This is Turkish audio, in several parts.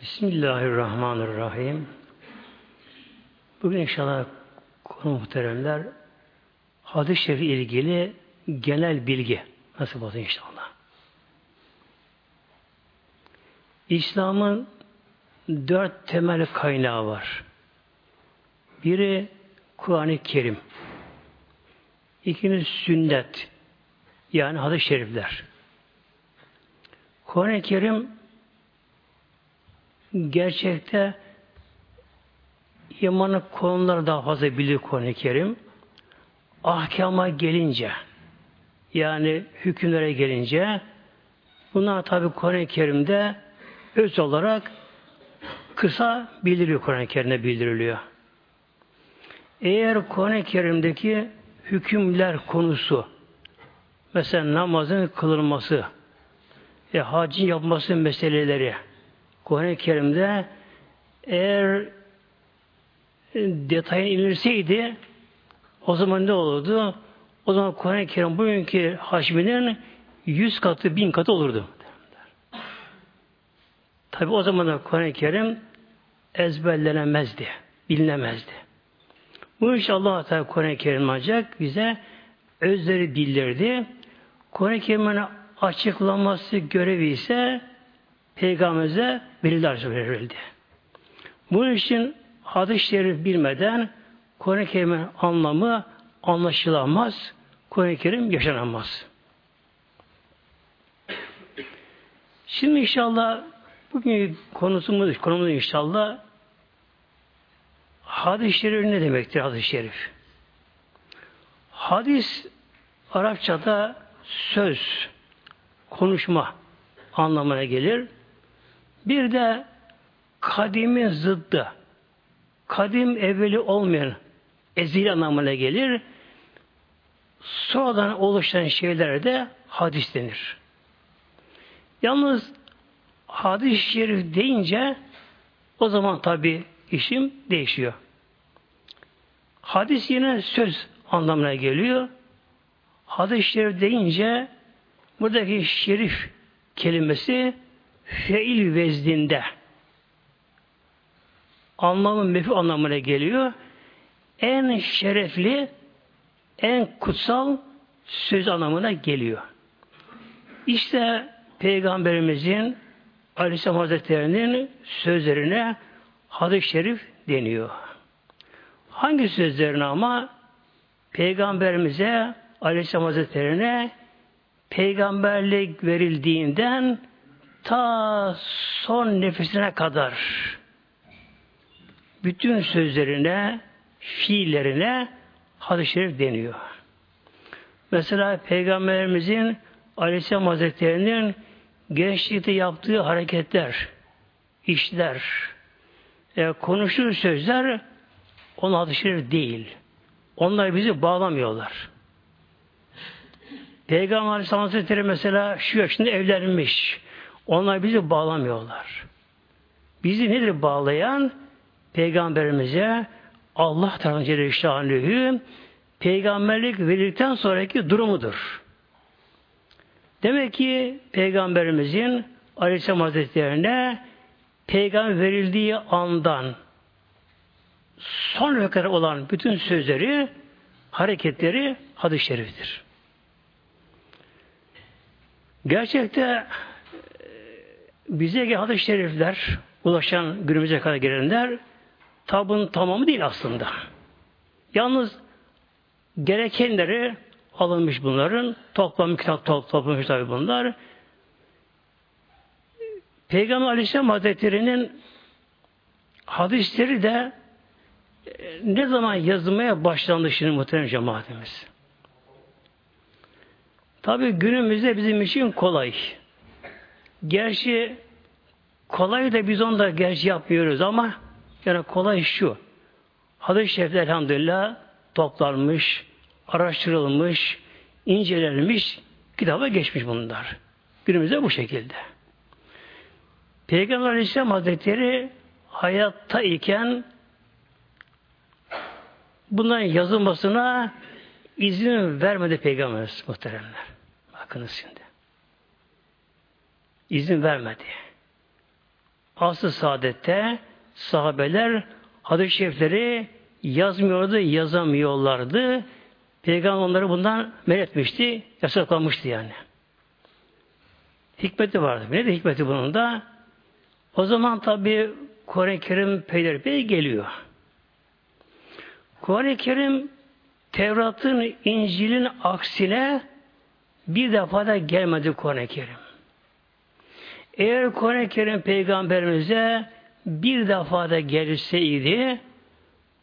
Bismillahirrahmanirrahim. Bugün inşallah konu muhteremler hadis-i şerif ilgili genel bilgi nasıl olsun inşallah. İslam'ın dört temel kaynağı var. Biri Kur'an-ı Kerim. İkincisi sünnet. Yani hadis-i şerifler. Kur'an-ı Kerim gerçekte imanın konuları daha fazla bilir Kur'an-ı Kerim. Ahkama gelince yani hükümlere gelince bunlar tabi Kur'an-ı Kerim'de öz olarak kısa bildiriliyor Kur'an-ı Kerim'de bildiriliyor. Eğer Kur'an-ı Kerim'deki hükümler konusu mesela namazın kılınması ve hacin yapması meseleleri Kuran-ı Kerim'de eğer detaya inirseydi o zaman ne olurdu? O zaman Kuran-ı Kerim bugünkü hacminin yüz katı, bin katı olurdu. Tabi o zaman da Kuran-ı Kerim ezberlenemezdi, bilinemezdi. Bu inşallah Teala Kuran-ı Kerim ancak bize özleri bildirdi. Kuran-ı Kerim'in açıklaması görevi ise Peygamberimize bilgiler verildi. Bunun için hadis-i şerif bilmeden Kur'an-ı Kerim'in anlamı anlaşılamaz. Kur'an-ı Kerim yaşanamaz. Şimdi inşallah bugün konumuz, konumuz inşallah hadis-i şerif ne demektir hadis-i şerif? Hadis Arapçada söz, konuşma anlamına gelir. Bir de kadimin zıddı. Kadim evveli olmayan ezil anlamına gelir. Sonradan oluşan şeylere de hadis denir. Yalnız hadis-i şerif deyince o zaman tabi işim değişiyor. Hadis yine söz anlamına geliyor. Hadis-i şerif deyince buradaki şerif kelimesi feil vezdinde anlamı mefi anlamına geliyor. En şerefli, en kutsal söz anlamına geliyor. İşte Peygamberimizin Aleyhisselam Hazretleri'nin sözlerine hadis-i şerif deniyor. Hangi sözlerine ama Peygamberimize Aleyhisselam Hazretleri'ne peygamberlik verildiğinden ta son nefesine kadar bütün sözlerine, fiillerine şerif deniyor. Mesela Peygamberimizin Aleyhisselam Hazretleri'nin gençlikte yaptığı hareketler, işler, e, konuştuğu sözler onun şerif değil. Onlar bizi bağlamıyorlar. Peygamber Aleyhisselam Hazretleri mesela şu yaşında evlenmiş. Onlar bizi bağlamıyorlar. Bizi nedir bağlayan? Peygamberimize Allah tarafından Celle peygamberlik verildikten sonraki durumudur. Demek ki Peygamberimizin Aleyhisselam Hazretlerine peygamber verildiği andan son kadar olan bütün sözleri, hareketleri hadis-i şeriftir. Gerçekte bize hadis-i şerifler ulaşan günümüze kadar gelenler tabın tamamı değil aslında. Yalnız gerekenleri alınmış bunların. Toplam kitap toplamış tabi bunlar. Peygamber Aleyhisselam Hazretleri'nin hadisleri de e, ne zaman yazılmaya başlandı şimdi muhterem cemaatimiz. Tabi günümüzde bizim için kolay. Gerçi kolay da biz onda gerçi yapmıyoruz ama yani kolay şu. Hadis-i şerifler elhamdülillah toplanmış, araştırılmış, incelenmiş, kitaba geçmiş bunlar. Günümüzde bu şekilde. Peygamber Aleyhisselam Hazretleri hayatta iken bunların yazılmasına izin vermedi Peygamberimiz muhteremler. Bakınız şimdi izin vermedi. aslı saadette sahabeler hadis-i şerifleri yazmıyordu, yazamıyorlardı. Peygamber onları bundan men etmişti, yasaklamıştı yani. Hikmeti vardı. Ne de hikmeti bunun da? O zaman tabi Kur'an-ı Kerim peyderpey geliyor. Kur'an-ı Kerim Tevrat'ın, İncil'in aksine bir defa da gelmedi Kur'an-ı Kerim. Eğer Kur'an-ı Kerim peygamberimize bir defa da gelseydi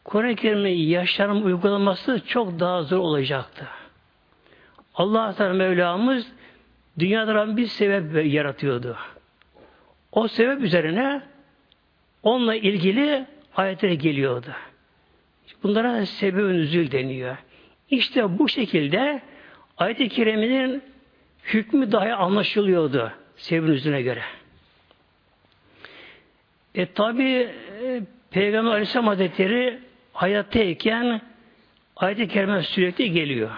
Kur'an-ı Kerim'in yaşamın uygulaması çok daha zor olacaktı. Allah Teala Mevlamız dünyada bir sebep yaratıyordu. O sebep üzerine onunla ilgili ayetler geliyordu. Bunlara sebebin üzül deniyor. İşte bu şekilde ayet-i keriminin hükmü dahi anlaşılıyordu üzerine göre. E tabi e, Peygamber Aleyhisselam Hazretleri hayattayken ayet-i kerime sürekli geliyor.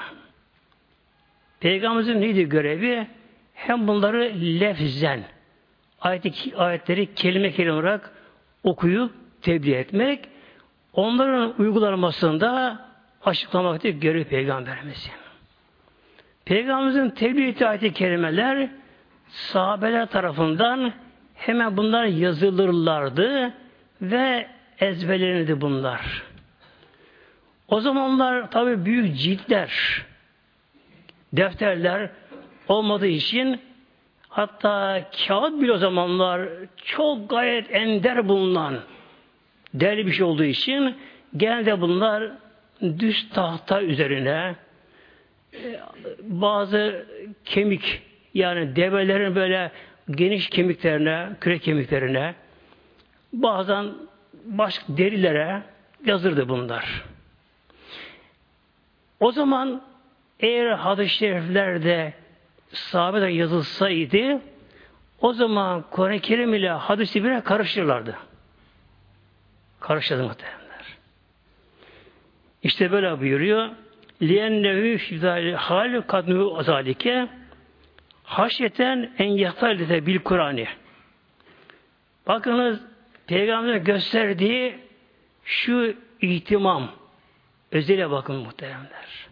Peygamberimizin neydi görevi? Hem bunları lefzen, ayet ayetleri kelime kelime olarak okuyup tebliğ etmek, onların uygulanmasında açıklamak diye görev Peygamberimizin. Peygamberimizin tebliğ ettiği ayet-i kerimeler sahabeler tarafından hemen bunlar yazılırlardı ve ezberlenirdi bunlar. O zamanlar tabi büyük ciltler, defterler olmadığı için hatta kağıt bile o zamanlar çok gayet ender bulunan değerli bir şey olduğu için genelde bunlar düz tahta üzerine e, bazı kemik yani develerin böyle geniş kemiklerine, kürek kemiklerine bazen başka derilere yazırdı bunlar. O zaman eğer hadis-i şeriflerde sahabede yazılsaydı o zaman Kur'an-ı Kerim ile hadis-i bire karıştırırlardı. Karıştırdı muhtemelenler. İşte böyle buyuruyor. لِيَنَّهُ فِذَالِ hal kadnu azalike haşyeten en yatalite bil Kur'an'ı. Bakınız Peygamber gösterdiği şu ihtimam özele bakın muhteremler.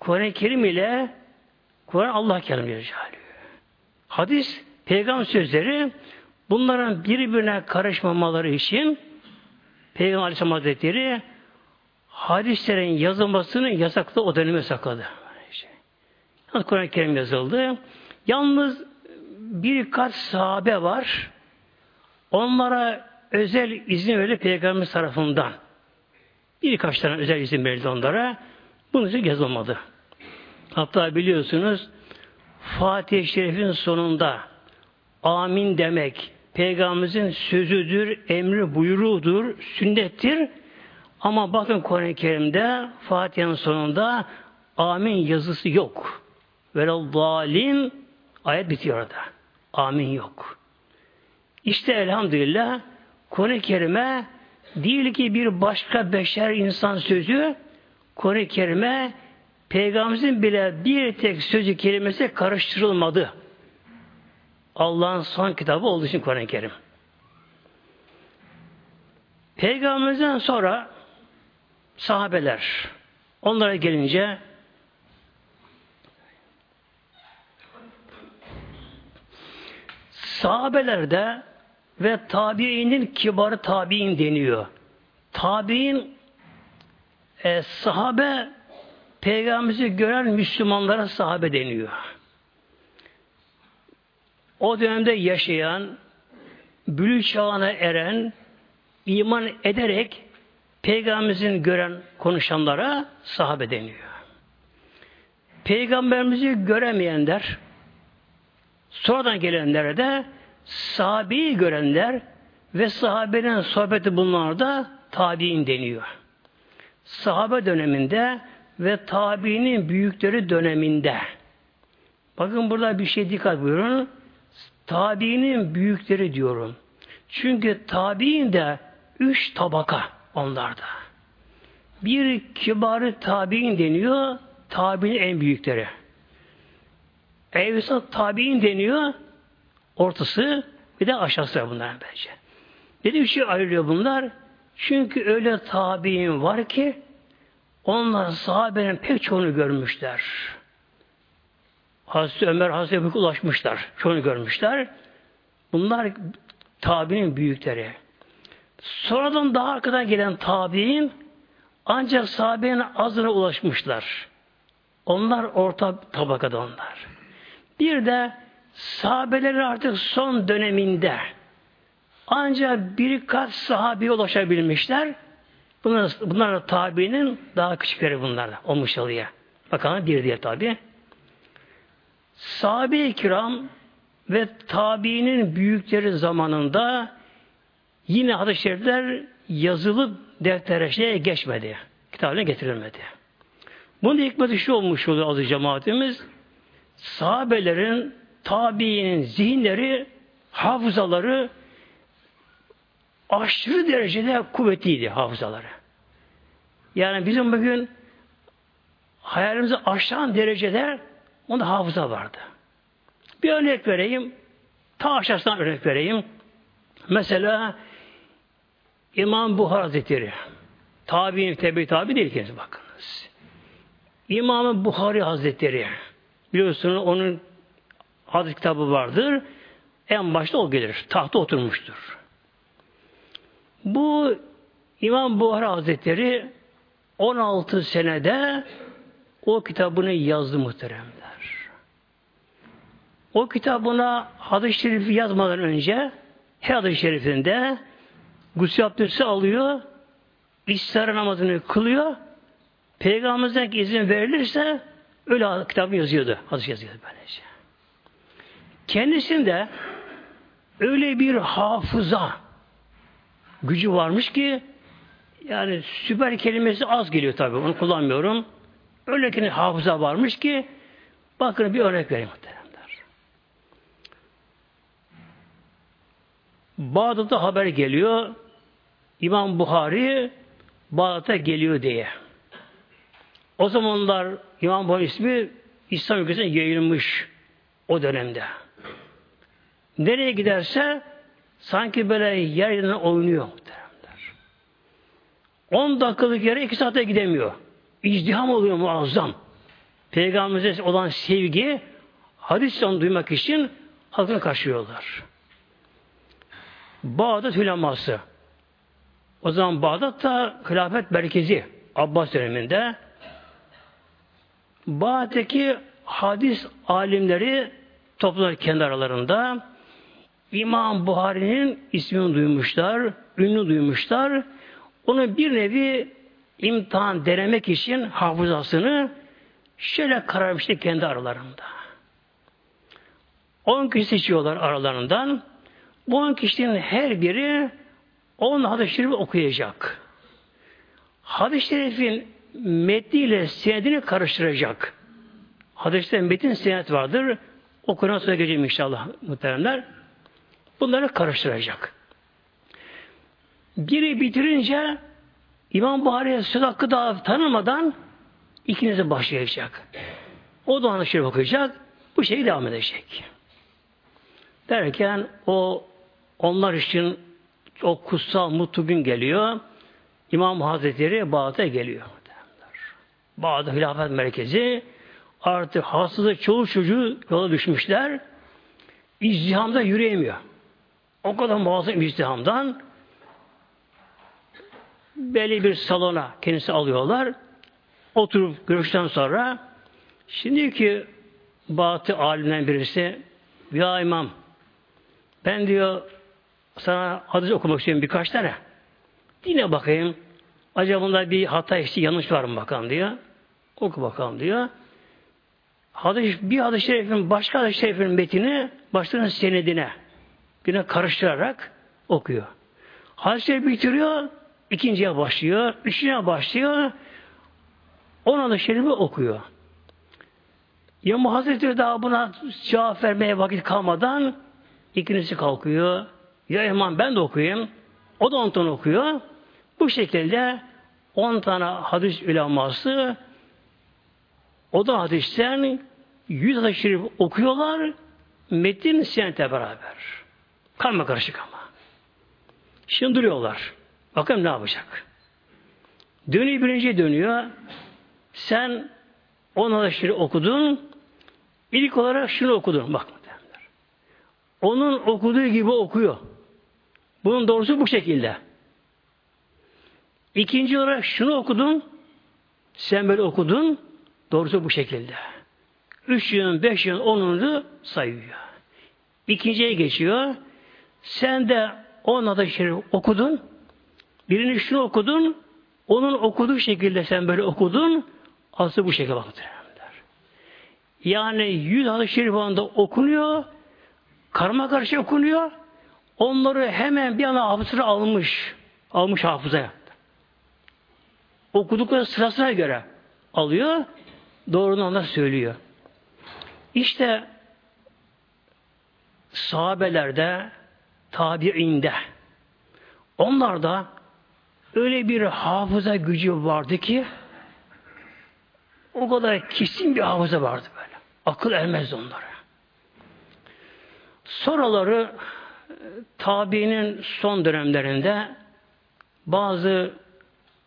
Kur'an-ı Kerim ile Kur'an Allah kelamı Hadis peygamber sözleri bunların birbirine karışmamaları için Peygamber Aleyhisselam Hazretleri hadislerin yazılmasını yasakladı, o dönemi yasakladı. Kur'an-ı Kerim yazıldı. Yalnız birkaç sahabe var. Onlara özel izin verildi Peygamber tarafından. Birkaç tane özel izin verildi onlara. Bunun için yazılmadı. Hatta biliyorsunuz Fatih-i Şerif'in sonunda amin demek Peygamberimizin sözüdür, emri buyruğudur, sünnettir. Ama bakın Kur'an-ı Kerim'de Fatiha'nın sonunda amin yazısı yok. Velallâlin ayet bitiyor orada. Amin yok. İşte elhamdülillah Kur'an-ı Kerim'e değil ki bir başka beşer insan sözü Kur'an-ı Kerim'e Peygamberimizin bile bir tek sözü kelimesi karıştırılmadı. Allah'ın son kitabı olduğu için Kur'an-ı Kerim. Peygamberimizden sonra sahabeler onlara gelince sahabelerde ve tabiinin kibarı tabiin deniyor. Tabiin e, sahabe Peygamberimizi gören Müslümanlara sahabe deniyor. O dönemde yaşayan, bülü çağına eren, iman ederek Peygamberimizin gören konuşanlara sahabe deniyor. Peygamberimizi göremeyenler, sonradan gelenlere de sahabeyi görenler ve sahabenin sohbeti bunlar da tabi'in deniyor. Sahabe döneminde ve tabiinin büyükleri döneminde. Bakın burada bir şey dikkat buyurun. Tabiinin büyükleri diyorum. Çünkü tabiin de üç tabaka onlarda. Bir kibarı tabiin deniyor, tabiinin en büyükleri. Evsat tabiin deniyor, ortası bir de aşağısı var bunların bence. Dedi bir şey ayrılıyor bunlar. Çünkü öyle tabi'in var ki onlar sahabenin pek çoğunu görmüşler. Hazreti Ömer, Hazreti Ebu'ya ulaşmışlar. Çoğunu görmüşler. Bunlar tabi'nin büyükleri. Sonradan daha arkadan gelen tabi'in ancak sahabenin azına ulaşmışlar. Onlar orta tabakada onlar. Bir de sahabeleri artık son döneminde ancak birkaç sahabi ulaşabilmişler. Bunlar, bunlar da tabiinin daha küçükleri bunlar olmuş oluyor. Bakalım bir diye tabi. Sahabe-i kiram ve tabiinin büyükleri zamanında yine hadis-i şerifler yazılıp deftere şeye geçmedi. Kitabına getirilmedi. Bunun hikmeti şu olmuş oluyor aziz cemaatimiz. Sahabelerin, tabiinin zihinleri, hafızaları aşırı derecede kuvvetliydi hafızaları. Yani bizim bugün hayalimizi aşan derecede onda hafıza vardı. Bir örnek vereyim. Ta aşağısından örnek vereyim. Mesela İmam Buhar Hazretleri tabi'in tebi tabi değil kendisi bakınız. İmam Buhari Hazretleri biliyorsunuz onun hadis kitabı vardır. En başta o gelir. Tahta oturmuştur. Bu İmam Buhari Hazretleri 16 senede o kitabını yazdı muhteremler. O kitabına hadis-i şerifi yazmadan önce her hadis-i şerifinde gusül abdesti alıyor, istihara namazını kılıyor, Peygamberimizden izin verilirse öyle kitabı yazıyordu. Hadis yazıyordu böylece. Kendisinde öyle bir hafıza gücü varmış ki yani süper kelimesi az geliyor tabi. Onu kullanmıyorum. Öyle ki hafıza varmış ki bakın bir örnek vereyim muhteremler. Bağdat'ta haber geliyor. İmam Buhari Bağdat'a geliyor diye. O zamanlar İmam Buhari ismi İslam ülkesine yayılmış o dönemde. Nereye giderse sanki böyle yer yerine oynuyor. 10 dakikalık yere 2 saate gidemiyor. İzdiham oluyor muazzam. Peygamberimize olan sevgi hadisten duymak için halkını karşılıyorlar. Bağdat hüleması. O zaman Bağdat da hilafet merkezi Abbas döneminde Bağdat'taki hadis alimleri toplanır kendi aralarında İmam Buhari'nin ismini duymuşlar, ünlü duymuşlar. Onu bir nevi imtihan denemek için hafızasını şöyle kararmıştı kendi aralarında. On kişi seçiyorlar aralarından. Bu on kişinin her biri on hadis-i şerifi okuyacak. Hadis-i şerifin metniyle senedini karıştıracak. Hadiste metin senet vardır. O Kur'an sonra geleceğim inşallah muhteremler. Bunları karıştıracak. Biri bitirince İmam Buhari'ye söz hakkı daha tanımadan ikinize başlayacak. O da şerif okuyacak. Bu şey devam edecek. Derken o onlar için o kutsal mutlu gün geliyor. İmam Hazretleri Bağdat'a geliyor. Bağdat Hilafet Merkezi artık hastası çoğu çocuğu yola düşmüşler. İzdihamda yürüyemiyor. O kadar muazzam izdihamdan belli bir salona kendisi alıyorlar. Oturup görüşten sonra şimdi ki Batı alimden birisi ya imam ben diyor sana hadis okumak istiyorum birkaç tane. Dinle bakayım. Acaba bunda bir hata işte yanlış var mı bakalım diyor. Oku bakalım diyor. Hadis, bir hadis-i şerifin başka hadis-i şerifin metini başlarının senedine birine karıştırarak okuyor. Hadis-i şerif bitiriyor, ikinciye başlıyor, üçüncüye başlıyor, ona da şerifi okuyor. İmam Hazretleri daha buna cevap vermeye vakit kalmadan ikincisi kalkıyor. Ya imam ben de okuyayım. O da on tane okuyor. Bu şekilde on tane hadis uleması o da hadisten yüz hadis şerif okuyorlar metin senete beraber. Karma karışık ama. Şimdi duruyorlar. Bakın ne yapacak. Dönüyor birinci dönüyor. Sen on hadisleri okudun. İlk olarak şunu okudun. Bak. Onun okuduğu gibi okuyor. Bunun doğrusu bu şekilde. İkinci olarak şunu okudun. Sen böyle okudun. Doğrusu bu şekilde. Üç yıl, beş yıl, onunu sayıyor. İkinciye geçiyor. Sen de on adı şerif okudun. Birini şunu okudun. Onun okuduğu şekilde sen böyle okudun. Aslı bu şekilde baktır. Yani yüz adı şerif anda okunuyor. Karma karşı okunuyor. Onları hemen bir ana hafızına almış. Almış hafızaya. Okudukları sırasına göre alıyor. Doğrunu ona söylüyor. İşte sahabelerde, tabiinde onlarda öyle bir hafıza gücü vardı ki o kadar kesin bir hafıza vardı böyle. Akıl ermez onlara. Sonraları tabiinin son dönemlerinde bazı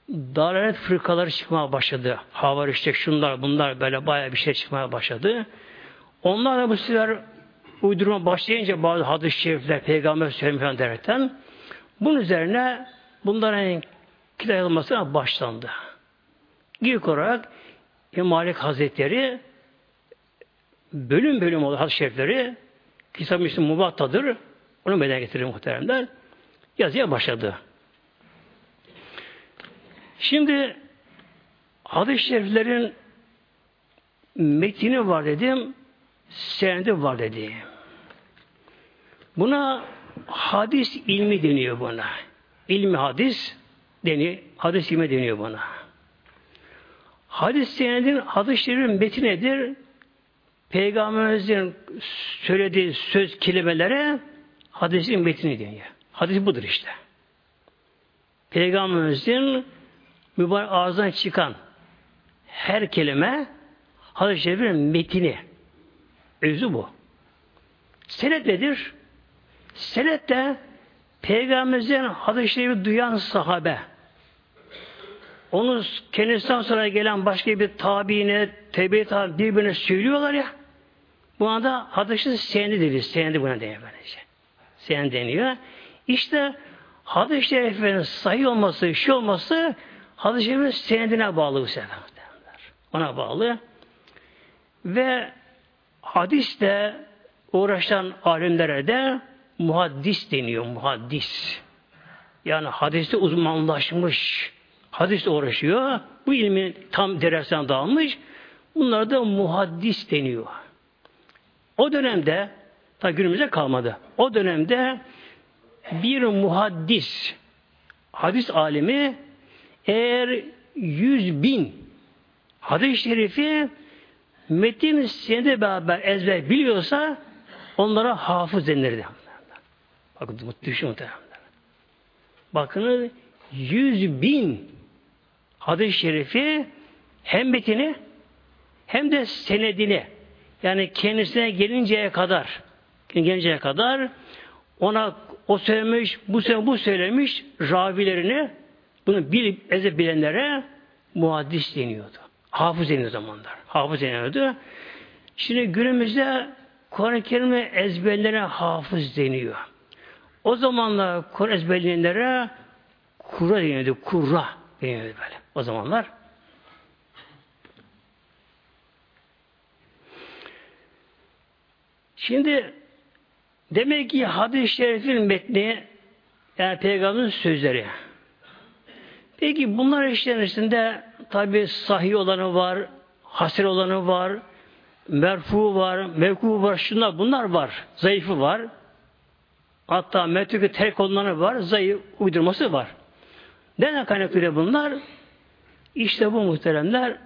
dalalet fırkaları çıkmaya başladı. Havar işte şunlar bunlar böyle baya bir şey çıkmaya başladı. Onlar da bu sefer uydurma başlayınca bazı hadis-i şerifler peygamber söylemiş derekten bunun üzerine bunların kitap yazılmasına başlandı. İlk olarak Malik Hazretleri bölüm bölüm oldu hadis-i şerifleri Kitab-ı Müslüm Mubattadır. Onu meydana getirir muhteremler. Yazıya başladı. Şimdi hadis-i şeriflerin metini var dedim, senedi var dedim. Buna hadis ilmi deniyor buna. İlmi hadis deniyor, hadis ilmi deniyor buna. Hadis senedin hadis-i şerifin metni nedir? Peygamberimizin söylediği söz kelimelere hadisin metni deniyor. Hadis budur işte. Peygamberimizin mübarek ağzından çıkan her kelime hadis-i şerifin metini. Özü bu. Senet nedir? Senet de Peygamberimizin hadis-i şerifi duyan sahabe onu kendisinden sonra gelen başka bir tabiine, tebe tabi birbirine söylüyorlar ya. Buna da hadis-i senendi deniyor. Senendi buna deniyor böylece. Senendi deniyor. İşte hadis-i şeriflerin sahih olması, şey olması hadis-i senedine bağlı bu sefer. Ona bağlı. Ve hadiste uğraşan alimlere de muhaddis deniyor. Muhaddis. Yani hadiste uzmanlaşmış hadisle uğraşıyor. Bu ilmi tam dersten dağılmış. Bunlar da muhaddis deniyor. O dönemde ta günümüze kalmadı. O dönemde bir muhaddis hadis alimi eğer yüz bin hadis-i şerifi metin senede beraber ezber biliyorsa onlara hafız denirdi. Bakın düşün muhtemelen. Bakın yüz bin hadis-i şerifi hem metini hem de senedini yani kendisine gelinceye kadar gelinceye kadar ona o söylemiş, bu söylemiş, bu söylemiş ravilerini bunu bilip eze bilenlere muhaddis deniyordu. Hafız deniyor zamanlar. Hafız deniyordu. Şimdi günümüzde Kur'an-ı Kerim'i ezberlere hafız deniyor. O zamanlar Kur'an ezberleyenlere kura deniyordu. Kurra deniyordu böyle o zamanlar. Şimdi demek ki hadis-i şerifin metni yani peygamberin sözleri. Peki bunlar içerisinde tabi sahih olanı var, hasir olanı var, merfu var, mevku var, şunlar bunlar var. Zayıfı var. Hatta metrükü terk olanı var, zayıf uydurması var. Neden kaynaklı bunlar? İşte bu muhteremler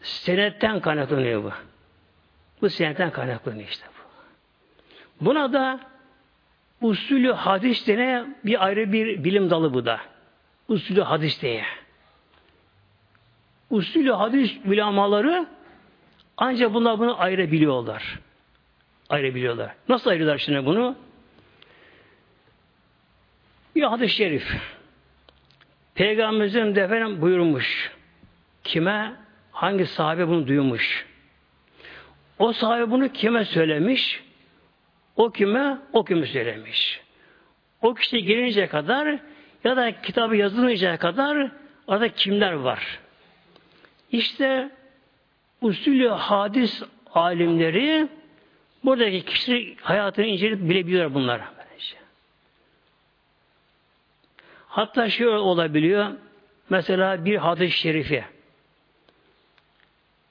senetten kaynaklanıyor bu. Bu senetten kaynaklanıyor işte bu. Buna da usulü hadis dene bir ayrı bir bilim dalı bu da. Usulü hadis diye. Usulü hadis ulamaları ancak bunlar bunu ayrı biliyorlar. ayırabiliyorlar. Nasıl ayırıyorlar şimdi bunu? Bir hadis-i şerif. Peygamberimizin de efendim buyurmuş. Kime? Hangi sahabe bunu duymuş? O sahabe bunu kime söylemiş? O kime? O kime söylemiş. O kişi gelince kadar ya da kitabı yazılmayacak kadar orada kimler var? İşte usulü hadis alimleri buradaki kişi hayatını inceleyip bilebiliyor bunlar. Hatta şöyle olabiliyor. Mesela bir hadis-i şerifi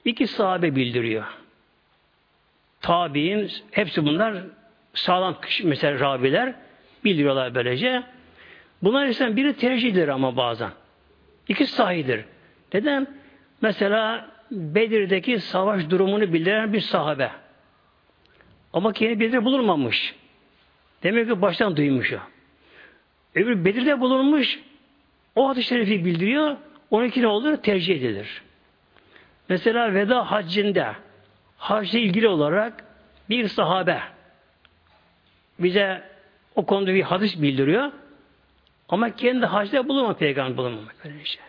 iki sahabe bildiriyor. Tabi'in hepsi bunlar sağlam mesela rabiler bildiriyorlar böylece. Bunlar ise biri tercihdir ama bazen. İki sahidir. Neden? Mesela Bedir'deki savaş durumunu bildiren bir sahabe. Ama kendi Bedir'de bulunmamış. Demek ki baştan duymuş o. Öbür Bedir'de bulunmuş. O hadis-i şerifi bildiriyor. Onunki ne olur? Tercih edilir. Mesela veda haccında hacla ilgili olarak bir sahabe bize o konuda bir hadis bildiriyor. Ama kendi hacda bulunma peygamber bulunmamak. Şey.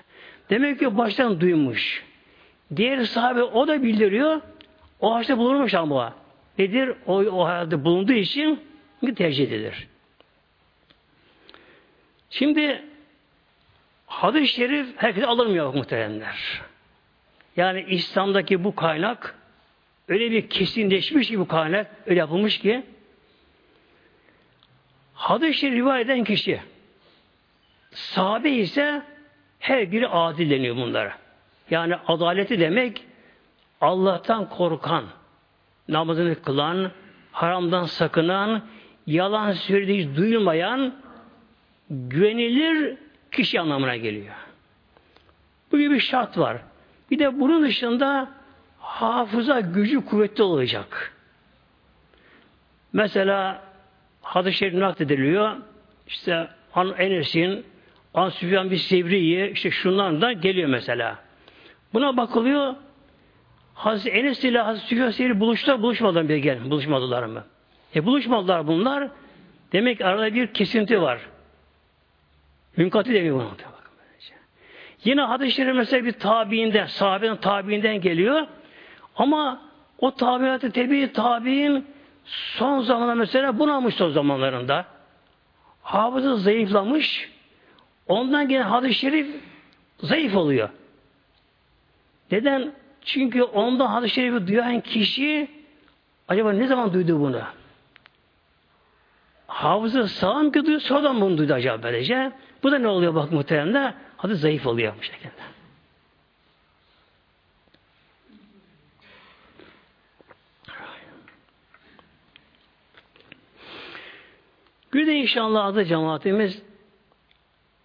Demek ki baştan duymuş. Diğer sahabe o da bildiriyor. O hacda bulunmuş ama. Nedir? O, o halde bulunduğu için tercih edilir. Şimdi hadis-i şerif herkese alınmıyor muhteremler. Yani İslam'daki bu kaynak öyle bir kesinleşmiş ki bu kaynak öyle yapılmış ki hadis-i rivayet eden kişi sahabe ise her biri adil deniyor bunlara. Yani adaleti demek Allah'tan korkan, namazını kılan, haramdan sakınan, yalan söylediği duyulmayan, güvenilir kişi anlamına geliyor. Bu gibi bir şart var. Bir de bunun dışında hafıza gücü kuvvetli olacak. Mesela hadis-i şerif naklediliyor. İşte An Enes'in An Süfyan bir Sevri'yi işte şundan da geliyor mesela. Buna bakılıyor. Hazreti Enes ile Hazreti Süfyan Sevri buluştular, buluşmadan bir gel, buluşmadılar mı? E buluşmadılar bunlar. Demek ki arada bir kesinti var. Münkati demiyor bunu. Yine hadis-i şerif mesela bir tabiinden, sahabenin tabiinden geliyor. Ama o tabiatı tebi tabiin son zamanlarda mesela bunamış son zamanlarında. Hafızı zayıflamış. Ondan gelen hadis-i şerif zayıf oluyor. Neden? Çünkü onda hadis-i şerifi duyan kişi acaba ne zaman duydu bunu? Hafızı sağlam ki duyuyor, sonradan bunu duydu acaba böylece. Bu da ne oluyor bak muhteremde? Hadis zayıf oluyor bu şekilde. Bir de inşallah adı cemaatimiz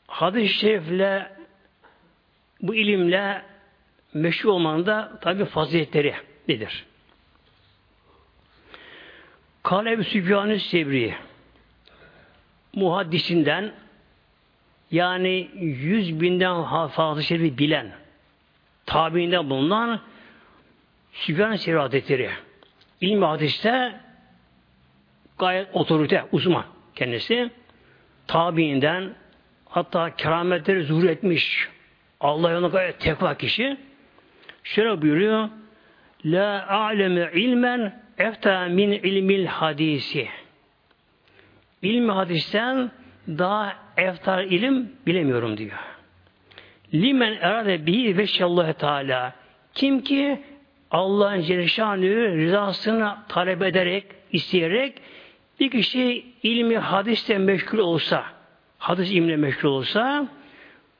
hadis-i şerifle bu ilimle meşhur olmanın da tabi faziletleri nedir? Kale Sübyan-ı Sevri muhaddisinden yani yüz binden fazla şerifi bilen tabiinden bulunan Sübyan-ı Sevri Hazretleri ilmi hadiste gayet otorite, uzman kendisi tabiinden hatta kerametleri zuhur etmiş Allah yolunda gayet tekva kişi şöyle buyuruyor La aleme ilmen efta min ilmil hadisi ilmi hadisten daha eftar ilim bilemiyorum diyor. Limen erade bihi veşallahu teala kim ki Allah'ın Celleşanü rızasını talep ederek, isteyerek bir kişi ilmi hadiste meşgul olsa, hadis ilmine meşgul olsa,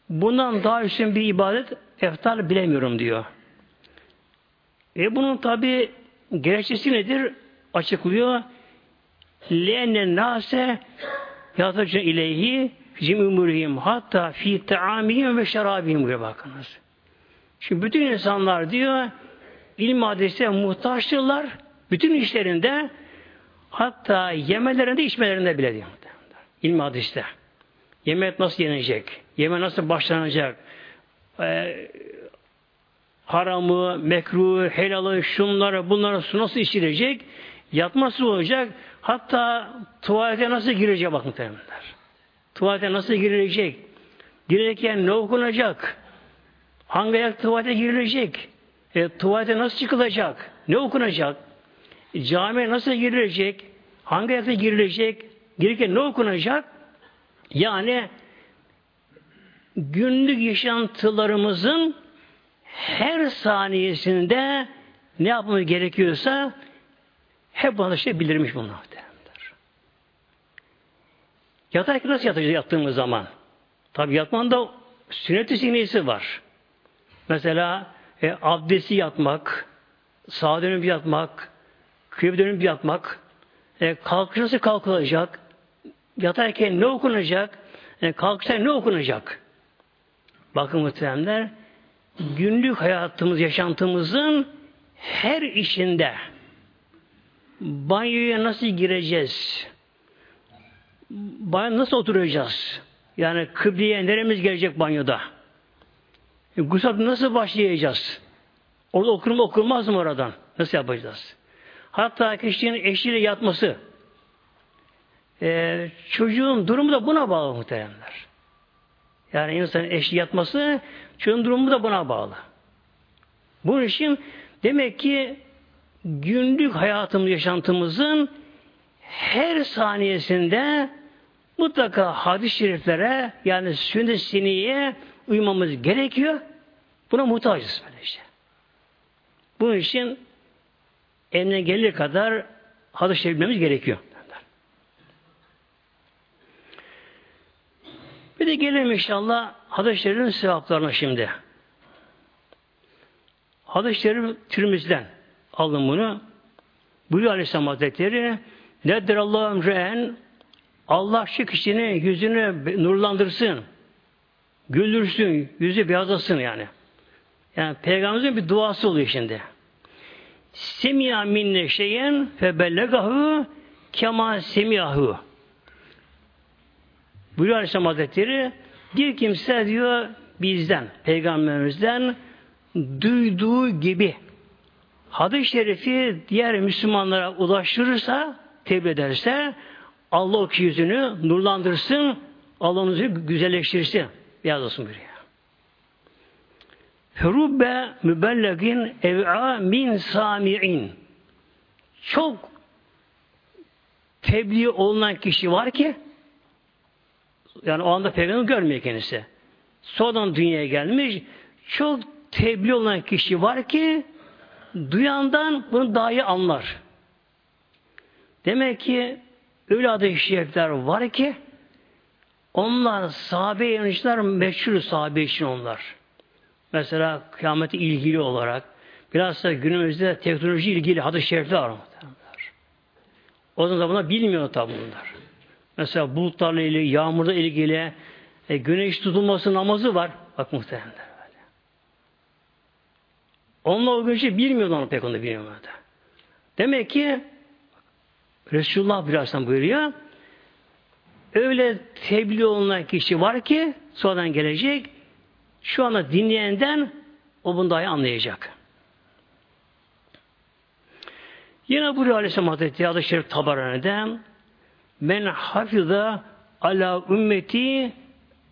bundan daha üstün bir ibadet eftar bilemiyorum diyor. E bunun tabi gerekçesi nedir? Açıklıyor. Lenne nase yatacın ileyhi bizim umurihim hatta fi taamihim ve şerabihim buraya bakınız. Şimdi bütün insanlar diyor ilm adrese muhtaçtırlar. Bütün işlerinde hatta yemelerinde içmelerinde bile diyor. İlm hadiste. Yemek nasıl yenecek? Yeme nasıl başlanacak? Ee, haramı, mekruhu, helalı, şunları, bunları nasıl içilecek? Yatması olacak. Hatta tuvalete nasıl girecek bakın terimler. Tuvalete nasıl girilecek? Girirken ne okunacak? Hangi ayak tuvalete girilecek? E, tuvalete nasıl çıkılacak? Ne okunacak? E, camiye nasıl girilecek? Hangi ayakta girilecek? Girirken ne okunacak? Yani günlük yaşantılarımızın her saniyesinde ne yapmamız gerekiyorsa hep bana şey bildirmiş bunlar. Yatarken nasıl yatacağız yattığımız zaman? Tabi yatmanın da sünnet-i sinisi var. Mesela e, abdesti yatmak, sağa dönüp yatmak, kıyıp dönüp yatmak, e, kalkış nasıl kalkılacak, yatarken ne okunacak, e, kalkışta ne okunacak? Bakın muhteremler, günlük hayatımız, yaşantımızın her işinde banyoya nasıl gireceğiz? Banyo nasıl oturacağız? Yani kıbleye neremiz gelecek banyoda? E, Gusül nasıl başlayacağız? Orada okur mu okunmaz mı oradan? Nasıl yapacağız? Hatta kişinin eşiyle yatması. E, çocuğun durumu da buna bağlı muhteremler. Yani insanın eşi yatması çocuğun durumu da buna bağlı. Bunun için demek ki günlük hayatımız, yaşantımızın her saniyesinde mutlaka hadis-i şeriflere yani sünnet siniye uymamız gerekiyor. Buna muhtacız böylece. Bunun için eline gelir kadar hadis-i şeriflerimiz gerekiyor. Bir de gelelim inşallah hadis-i sevaplarına şimdi. Hadis-i şerif türümüzden alın bunu. Buyuruyor Aleyhisselam Hazretleri Nedir Allah'ım re'en Allah şu kişinin yüzünü nurlandırsın. Güldürsün. Yüzü beyazlasın yani. Yani Peygamberimizin bir duası oluyor şimdi. Semiya minne şeyen febellegahu kema semiyahu. Buyuruyor Aleyhisselam Hazretleri bir kimse diyor bizden, peygamberimizden duyduğu gibi hadis-i şerifi diğer Müslümanlara ulaştırırsa, tebliğ ederse Allah o yüzünü nurlandırsın, Allah'ın yüzünü güzelleştirsin. Beyaz olsun buraya. Ferubbe mübellegin ev'a min sami'in. Çok tebliğ olunan kişi var ki yani o anda peygamber görmüyor kendisi. Sonradan dünyaya gelmiş çok tebliğ olan kişi var ki duyandan bunu daha iyi anlar. Demek ki öyle adı şerifler var ki onlar sahabe yanlışlar meşhur sahabe için onlar. Mesela kıyameti ilgili olarak biraz da günümüzde teknoloji ilgili hadis-i şerifler var. O zaman bunlar bilmiyor tabi bunlar. Mesela bulutlarla ilgili, yağmurda ilgili, e, güneş tutulması namazı var. Bak muhtemelen böyle. Onlar o güneşi bilmiyordu onu pek onu bilmiyordu. Demek ki Resulullah birazdan buyuruyor. Öyle tebliğ olunan kişi var ki sonradan gelecek şu anda dinleyenden o bunu anlayacak. Yine buraya Aleyhisselam Hazretleri adı Şerif Tabarani'den men hafiza ala ümmeti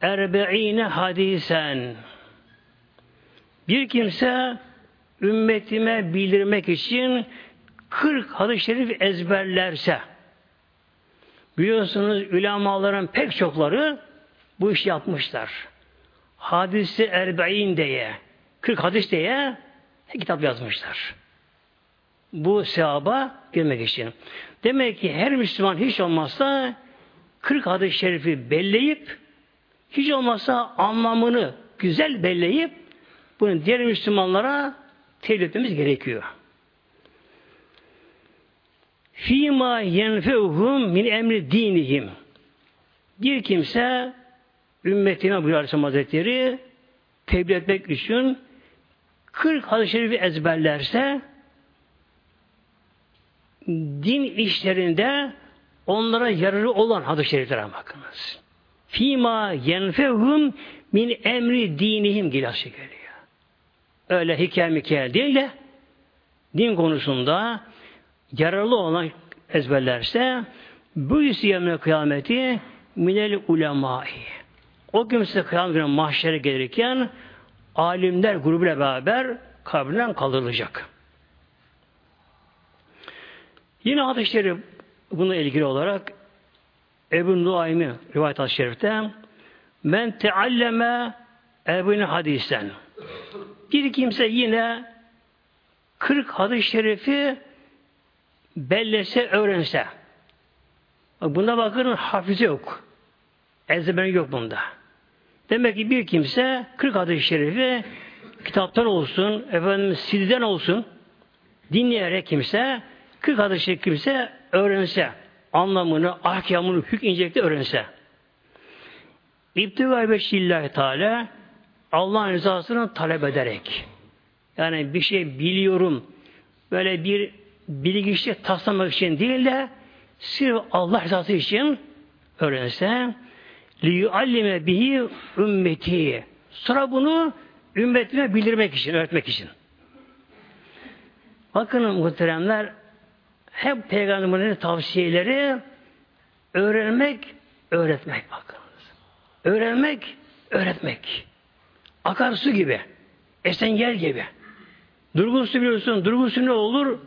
erbe'ine hadisen bir kimse ümmetime bildirmek için 40 hadis-i şerif ezberlerse biliyorsunuz ulemaların pek çokları bu işi yapmışlar. Hadisi erbe'in diye 40 hadis diye kitap yazmışlar. Bu sevaba girmek için. Demek ki her Müslüman hiç olmazsa 40 hadis-i şerifi belleyip hiç olmazsa anlamını güzel belleyip bunu diğer Müslümanlara tebliğ etmemiz gerekiyor. Fima yenfeuhum min emri dinihim. Bir kimse ümmetine buyuruyor Aleyhisselam Hazretleri tebliğ etmek için 40 hadis-i şerifi ezberlerse din işlerinde onlara yararı olan hadis-i bakınız. Fima yenfehum min emri dinihim gilası geliyor. Öyle hikaye mikaye değil de din konusunda yararlı olan ezberlerse bu yevmel kıyameti minel ulemai. O kimse kıyamet günü mahşere gelirken alimler grubuyla beraber kabrinden kaldırılacak. Yine hadis-i bununla ilgili olarak Ebu Nuaymi rivayet hadis şerifte men tealleme ebun hadisen bir kimse yine 40 hadis-i şerifi bellese, öğrense. Bunda bakın hafize yok. Ezber yok bunda. Demek ki bir kimse 40 hadis-i şerifi kitaptan olsun, efendim silden olsun dinleyerek kimse 40 hadis-i şerif kimse öğrense anlamını, ahkamını, hük incelikte öğrense. İbtiga ve Teala Allah'ın rızasını talep ederek yani bir şey biliyorum böyle bir bilgiçli taslamak için değil de sırf Allah rızası için öğrense liyuallime bihi ümmeti sonra bunu ümmetime bildirmek için, öğretmek için. Bakın muhteremler hep peygamberin tavsiyeleri öğrenmek, öğretmek bakınız. Öğrenmek, öğretmek. Akarsu gibi. Esen gel gibi. Durgun su biliyorsun. Durgun su ne olur?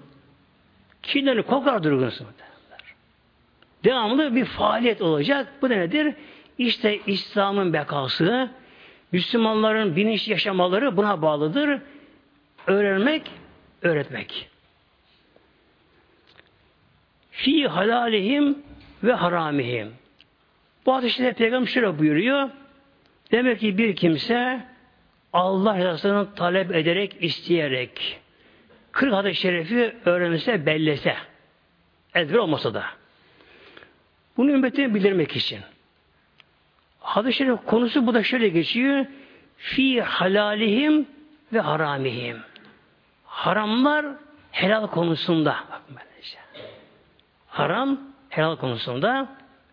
Kirlerini kokar durgun su. Devamlı bir faaliyet olacak. Bu da nedir? İşte İslam'ın bekası, Müslümanların bilinç yaşamaları buna bağlıdır. Öğrenmek, öğretmek. Fi halalihim ve haramihim. Bu hadiste Peygamber şöyle buyuruyor. Demek ki bir kimse Allah rızasını talep ederek, isteyerek 40 hadis-i şerifi öğrenirse, bellese ezber olmasa da bunu ümmetine bildirmek için. Hadis-i konusu bu da şöyle geçiyor. Fi halalihim ve haramihim. Haramlar helal konusunda. Haram helal konusunda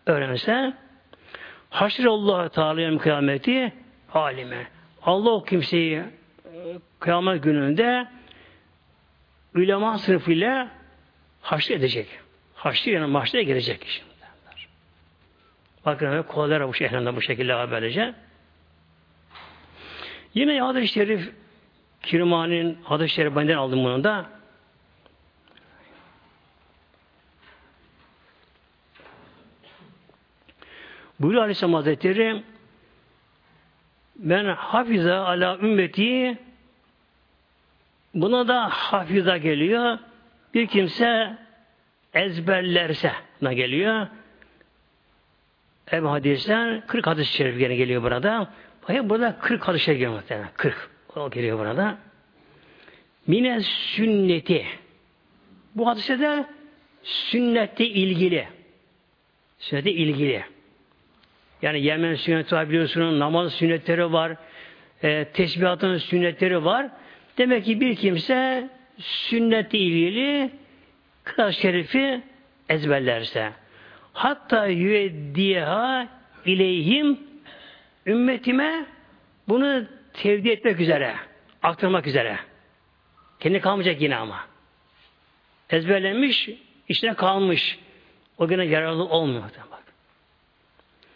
öğrenirse Allah Teala'nın kıyameti alime. Allah o kimseyi e, kıyamet gününde ulema sınıfıyla haşr edecek. Haşr yani mahşere gelecek şimdi. Bakın kollara bu şehrinde bu şekilde böylece. Yine hadis-i şerif Kirmani'nin hadis-i şerif benden aldım bunu da. Buyuruyor Aleyhisselam Hazretleri ben hafiza ala ümmeti buna da hafiza geliyor. Bir kimse ezberlerse buna geliyor. Ebu hadisler 40 hadis-i şerif gene geliyor burada. Hayır burada 40 hadis-i şerif geliyor muhtemelen. 40. O geliyor burada. Mine sünneti. Bu hadise de sünnette ilgili. Sünnette ilgili. Yani Yemen sünneti var biliyorsunuz, namaz sünnetleri var, e, tesbihatın sünnetleri var. Demek ki bir kimse sünnette ilgili kıras şerifi ezberlerse hatta yüeddiha ileyhim ümmetime bunu tevdi etmek üzere, aktarmak üzere. Kendi kalmayacak yine ama. Ezberlenmiş, içine kalmış. O güne yararlı olmuyor. Bak.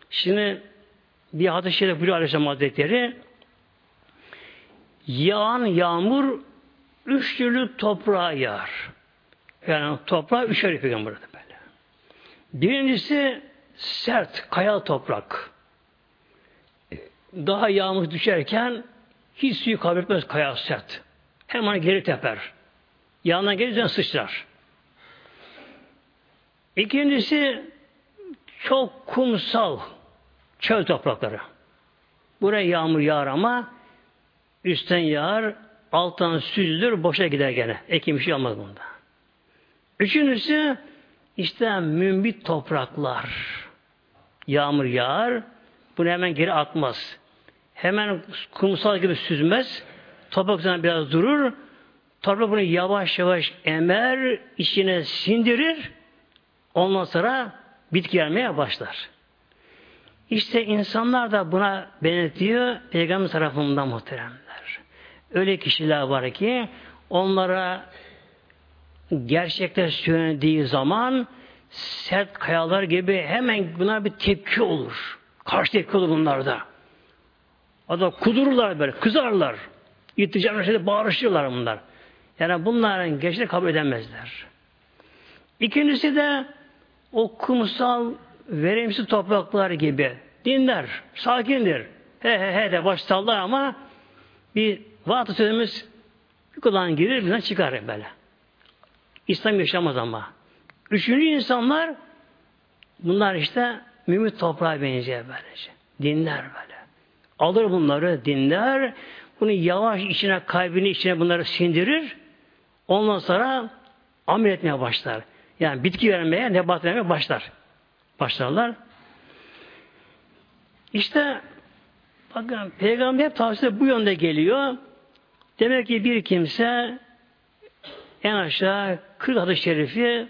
Şimdi bir hadis-i şerif buyuruyor Aleyhisselam Hazretleri yağan yağmur üç türlü toprağa yağar. Yani toprağa üçer yapıyor burada. Birincisi sert, kayalı toprak. Daha yağmur düşerken hiç suyu kabul etmez kaya sert. Hemen geri teper. Yanına gelirken sıçrar. İkincisi çok kumsal, çöl toprakları. Buraya yağmur yağar ama üstten yağar, alttan süzülür, boşa gider gene. Ekim bir şey olmaz bunda. Üçüncüsü işte mümbit topraklar. Yağmur yağar, bunu hemen geri atmaz. Hemen kumsal gibi süzmez. Toprak üzerine biraz durur. Toprak bunu yavaş yavaş emer, içine sindirir. Ondan sonra bitki gelmeye başlar. İşte insanlar da buna benetiyor Peygamber tarafından muhteremler. Öyle kişiler var ki onlara gerçekler söylendiği zaman sert kayalar gibi hemen buna bir tepki olur. Karşı tepki olur bunlarda. Da kudururlar böyle, kızarlar. İrticam şeyde bağırışırlar bunlar. Yani bunların gerçekleri kabul edemezler. İkincisi de o kumsal verimsiz topraklar gibi dinler, sakindir. He he he de baş sallar ama bir vaat sözümüz bir kulağın girir birden çıkar böyle. İslam yaşamaz ama. Üçüncü insanlar bunlar işte mümin toprağa benziyor böylece. Dinler böyle. Alır bunları, dinler. Bunu yavaş içine, kalbini içine bunları sindirir. Ondan sonra amel etmeye başlar. Yani bitki vermeye, nebat vermeye başlar. Başlarlar. İşte bakın peygamber tavsiye bu yönde geliyor. Demek ki bir kimse en aşağı 40 hadis-i şerifi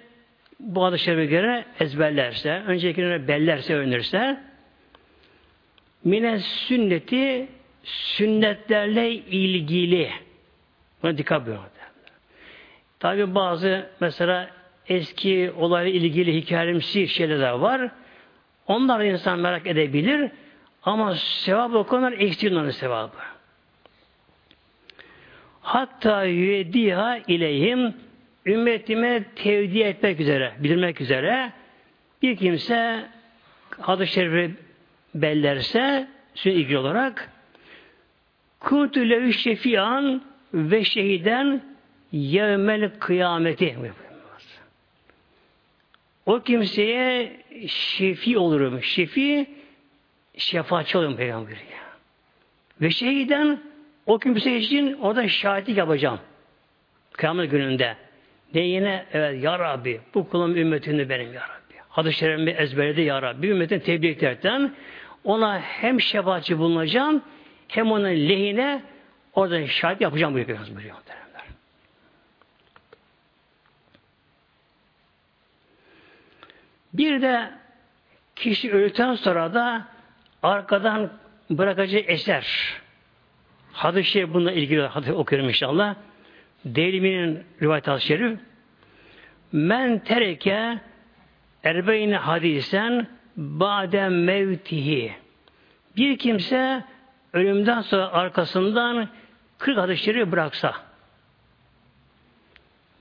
bu hadis-i şerife göre ezberlerse, öncekilerine bellerse, öğrenirse mine sünneti sünnetlerle ilgili buna dikkat buyurun. Tabi bazı mesela eski olayla ilgili hikayemsi şeyler var. Onlar insan merak edebilir. Ama sevap o kadar eksik onların sevabı. Hatta yüediha ileyhim ümmetime tevdi etmek üzere, bilmek üzere bir kimse hadis-i şerifi bellerse sünnet ilgili olarak kuntu levi şefian ve şehiden yevmel kıyameti o kimseye şefi olurum. Şefi şefaatçi olurum peygamberi. Ve şehiden o kimse için orada şahitlik yapacağım. Kıyamet gününde. Ne yine evet ya Rabbi bu kulum ümmetinde benim ya Rabbi. Hadis-i şerifimi ezberledi ya Rabbi. Ümmetin tebliğ ederken ona hem şefaatçi bulunacağım hem onun lehine orada şahit yapacağım buyuruyor. buyuruyor. Bir de kişi öldükten sonra da arkadan bırakacağı eser. Hadis-i Şerif bununla ilgili hadis okuyorum inşallah. Deylimi'nin rivayet hadis şerif. Men tereke erbeyni hadisen badem mevtihi. Bir kimse ölümden sonra arkasından 40 hadis-i şerif bıraksa.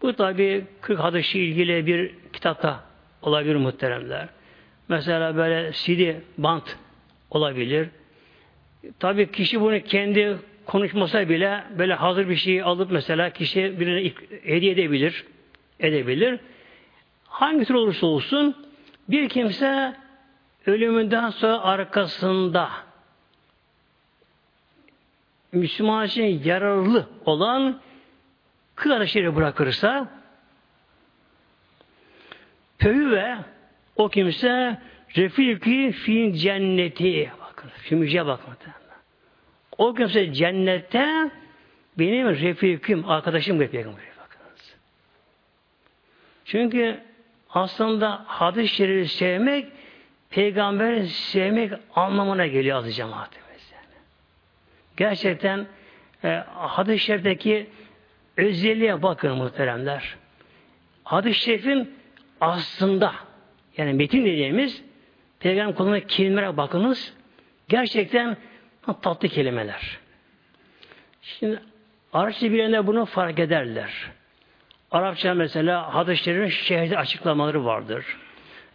Bu tabi 40 hadis ilgili bir kitapta olabilir muhteremler. Mesela böyle CD bant olabilir. Tabi kişi bunu kendi konuşmasa bile böyle hazır bir şey alıp mesela kişi birine hediye edebilir. Edebilir. Hangi tür olursa olsun bir kimse ölümünden sonra arkasında Müslüman için yararlı olan kıl şerif bırakırsa ve o kimse refiki fi cenneti bakın şimdi bakın. O kimse cennette benim refikim, arkadaşım peygamber bakınız. Çünkü aslında hadis-i şerifi sevmek peygamberi sevmek anlamına geliyor azı cemaatimiz yani. Gerçekten e, hadis-i şerifteki özelliğe bakın muhteremler. Hadis-i şerifin aslında yani metin dediğimiz Peygamber kullandığı kelimelere bakınız. Gerçekten tatlı kelimeler. Şimdi Arapça bilenler bunu fark ederler. Arapça mesela hadislerin şehirde açıklamaları vardır.